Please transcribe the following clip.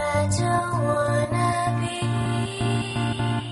I don't wanna be.